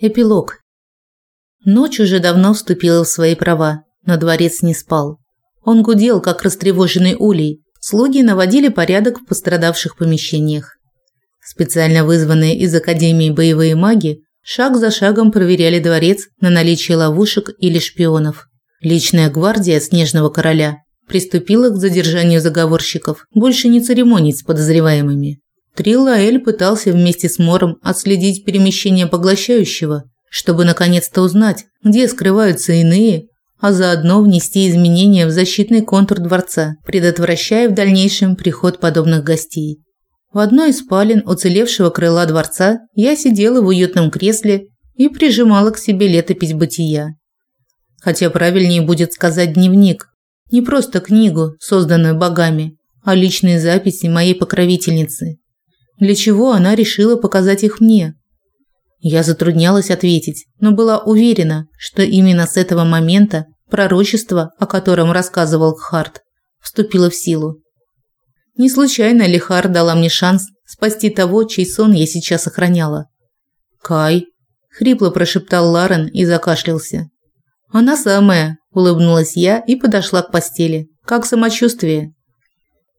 Эпилог. Ночь уже давно вступила в свои права, но дворец не спал. Он гудел, как растревоженный улей. Слуги наводили порядок в пострадавших помещениях. Специально вызванные из Академии боевые маги шаг за шагом проверяли дворец на наличие ловушек или шпионов. Личная гвардия Снежного Короля приступила к задержанию заговорщиков, больше не церемонить с подозреваемыми. Триллаэль пытался вместе с Мором отследить перемещение поглощающего, чтобы наконец-то узнать, где скрываются иные, а заодно внести изменения в защитный контур дворца, предотвращая в дальнейшем приход подобных гостей. В одной из спален уцелевшего крыла дворца я сидела в уютном кресле и прижимала к себе летопись бытия. Хотя правильнее будет сказать дневник, не просто книгу, созданную богами, а личные записи моей покровительницы. Для чего она решила показать их мне? Я затруднялась ответить, но была уверена, что именно с этого момента пророчество, о котором рассказывал Харт, вступило в силу. Не случайно Лихар дала мне шанс спасти того, чей сон я сейчас охраняла. «Кай», – хрипло прошептал Ларен и закашлялся. «Она самая», – улыбнулась я и подошла к постели. «Как самочувствие?»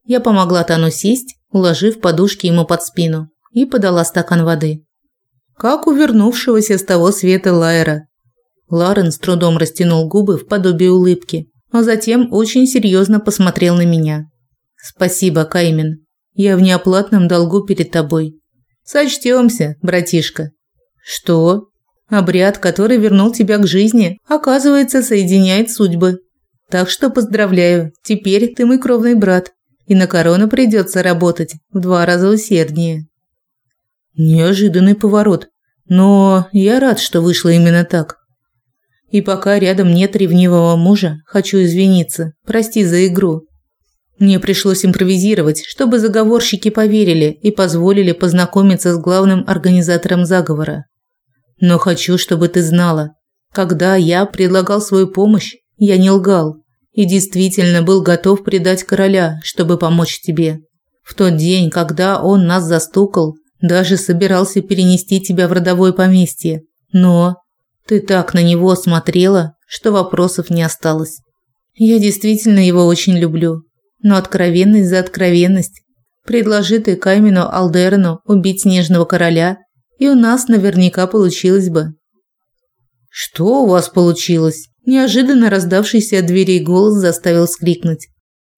Я помогла Тану сесть уложив подушки ему под спину, и подала стакан воды. Как у вернувшегося с того света Лайера. Ларен с трудом растянул губы в подобие улыбки, а затем очень серьезно посмотрел на меня. «Спасибо, Каймен. Я в неоплатном долгу перед тобой. Сочтёмся, братишка». «Что?» Обряд, который вернул тебя к жизни, оказывается, соединяет судьбы. Так что поздравляю, теперь ты мой кровный брат и на корону придется работать в два раза усерднее. Неожиданный поворот, но я рад, что вышло именно так. И пока рядом нет ревнивого мужа, хочу извиниться. Прости за игру. Мне пришлось импровизировать, чтобы заговорщики поверили и позволили познакомиться с главным организатором заговора. Но хочу, чтобы ты знала, когда я предлагал свою помощь, я не лгал и действительно был готов предать короля, чтобы помочь тебе. В тот день, когда он нас застукал, даже собирался перенести тебя в родовое поместье. Но ты так на него смотрела, что вопросов не осталось. Я действительно его очень люблю. Но откровенность за откровенность. Предложи ты Каймину Алдерену убить снежного короля, и у нас наверняка получилось бы. Что у вас получилось? Неожиданно раздавшийся от дверей голос заставил скрикнуть.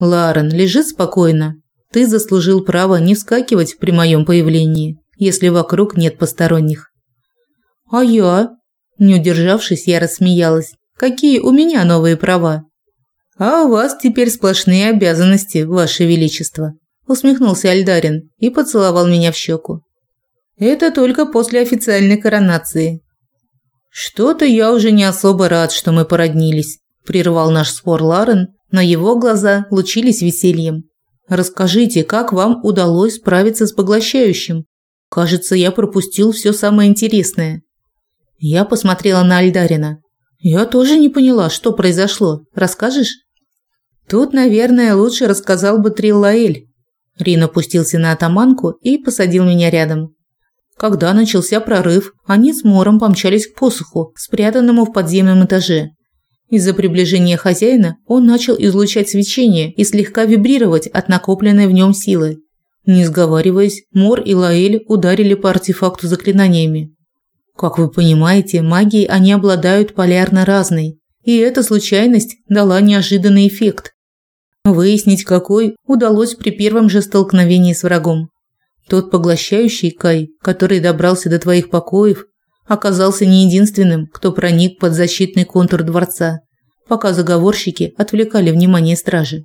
«Ларен, лежи спокойно. Ты заслужил право не вскакивать при моем появлении, если вокруг нет посторонних». «А я?» Не удержавшись, я рассмеялась. «Какие у меня новые права?» «А у вас теперь сплошные обязанности, ваше величество», усмехнулся Альдарин и поцеловал меня в щеку. «Это только после официальной коронации. Что-то я уже не особо рад, что мы породнились, прервал наш спор Ларен, но его глаза лучились весельем. Расскажите, как вам удалось справиться с поглощающим? Кажется, я пропустил все самое интересное. Я посмотрела на Альдарина. Я тоже не поняла, что произошло. Расскажешь? Тут, наверное, лучше рассказал бы Триллаэль. Рин опустился на атаманку и посадил меня рядом. Когда начался прорыв, они с Мором помчались к посоху, спрятанному в подземном этаже. Из-за приближения хозяина он начал излучать свечение и слегка вибрировать от накопленной в нем силы. Не сговариваясь, Мор и Лаэль ударили по артефакту заклинаниями. Как вы понимаете, магией они обладают полярно разной, и эта случайность дала неожиданный эффект. Выяснить какой удалось при первом же столкновении с врагом. Тот поглощающий Кай, который добрался до твоих покоев, оказался не единственным, кто проник под защитный контур дворца, пока заговорщики отвлекали внимание стражи.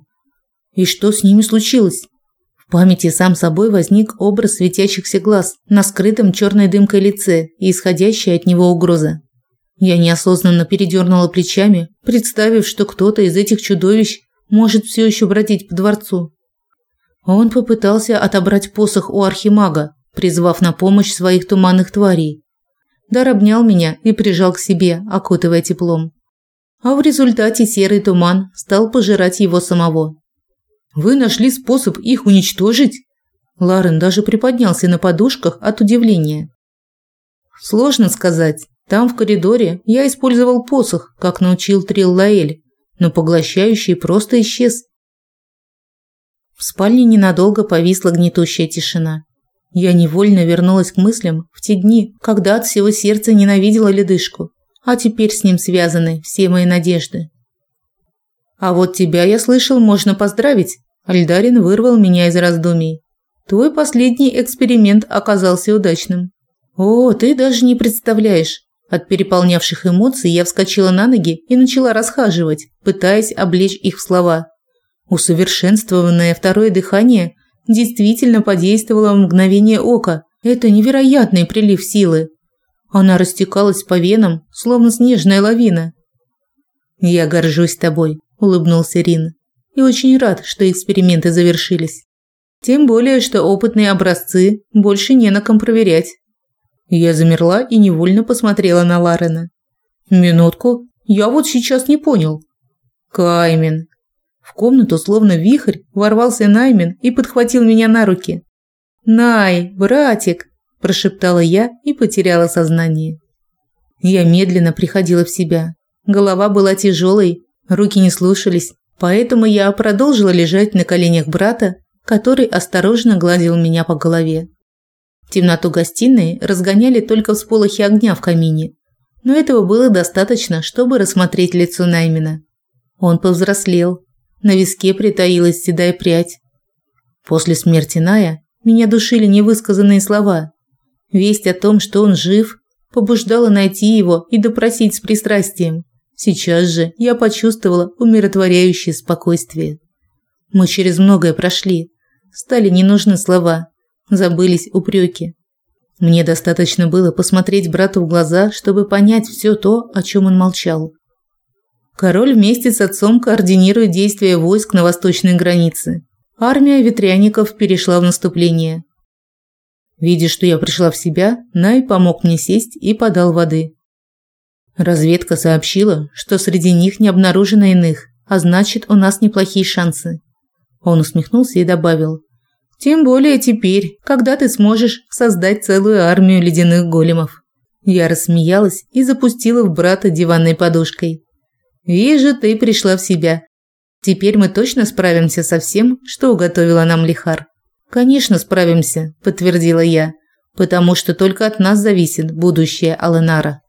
И что с ними случилось? В памяти сам собой возник образ светящихся глаз на скрытом черной дымкой лице и исходящая от него угроза. Я неосознанно передернула плечами, представив, что кто-то из этих чудовищ может все еще бродить по дворцу. Он попытался отобрать посох у архимага, призвав на помощь своих туманных тварей. Дар обнял меня и прижал к себе, окутывая теплом. А в результате серый туман стал пожирать его самого. «Вы нашли способ их уничтожить?» Ларен даже приподнялся на подушках от удивления. «Сложно сказать. Там в коридоре я использовал посох, как научил Трил Лаэль, но поглощающий просто исчез. В спальне ненадолго повисла гнетущая тишина. Я невольно вернулась к мыслям в те дни, когда от всего сердца ненавидела ледышку, а теперь с ним связаны все мои надежды. А вот тебя, я слышал, можно поздравить. Альдарин вырвал меня из раздумий. Твой последний эксперимент оказался удачным. О, ты даже не представляешь. От переполнявших эмоций я вскочила на ноги и начала расхаживать, пытаясь облечь их в слова. Усовершенствованное второе дыхание действительно подействовало в мгновение ока. Это невероятный прилив силы. Она растекалась по венам, словно снежная лавина. «Я горжусь тобой», – улыбнулся Рин. «И очень рад, что эксперименты завершились. Тем более, что опытные образцы больше не на ком проверять». Я замерла и невольно посмотрела на Ларена. «Минутку, я вот сейчас не понял». «Каймен». В комнату, словно вихрь, ворвался Наймен и подхватил меня на руки. «Най, братик!» – прошептала я и потеряла сознание. Я медленно приходила в себя. Голова была тяжелой, руки не слушались, поэтому я продолжила лежать на коленях брата, который осторожно гладил меня по голове. Темноту гостиной разгоняли только всполохи огня в камине, но этого было достаточно, чтобы рассмотреть лицо Наймена. Он повзрослел, на виске притаилась седая прядь. После смерти Ная меня душили невысказанные слова. Весть о том, что он жив, побуждала найти его и допросить с пристрастием. Сейчас же я почувствовала умиротворяющее спокойствие. Мы через многое прошли. Стали не нужны слова, забылись упреки. Мне достаточно было посмотреть брату в глаза, чтобы понять все то, о чем он молчал. Король вместе с отцом координирует действия войск на восточной границе. Армия ветряников перешла в наступление. Видя, что я пришла в себя, Най помог мне сесть и подал воды. Разведка сообщила, что среди них не обнаружено иных, а значит, у нас неплохие шансы. Он усмехнулся и добавил: тем более теперь, когда ты сможешь создать целую армию ледяных големов. Я рассмеялась и запустила в брата диванной подушкой. Вижу, ты пришла в себя. Теперь мы точно справимся со всем, что уготовила нам Лихар. Конечно, справимся, подтвердила я, потому что только от нас зависит будущее Аленара.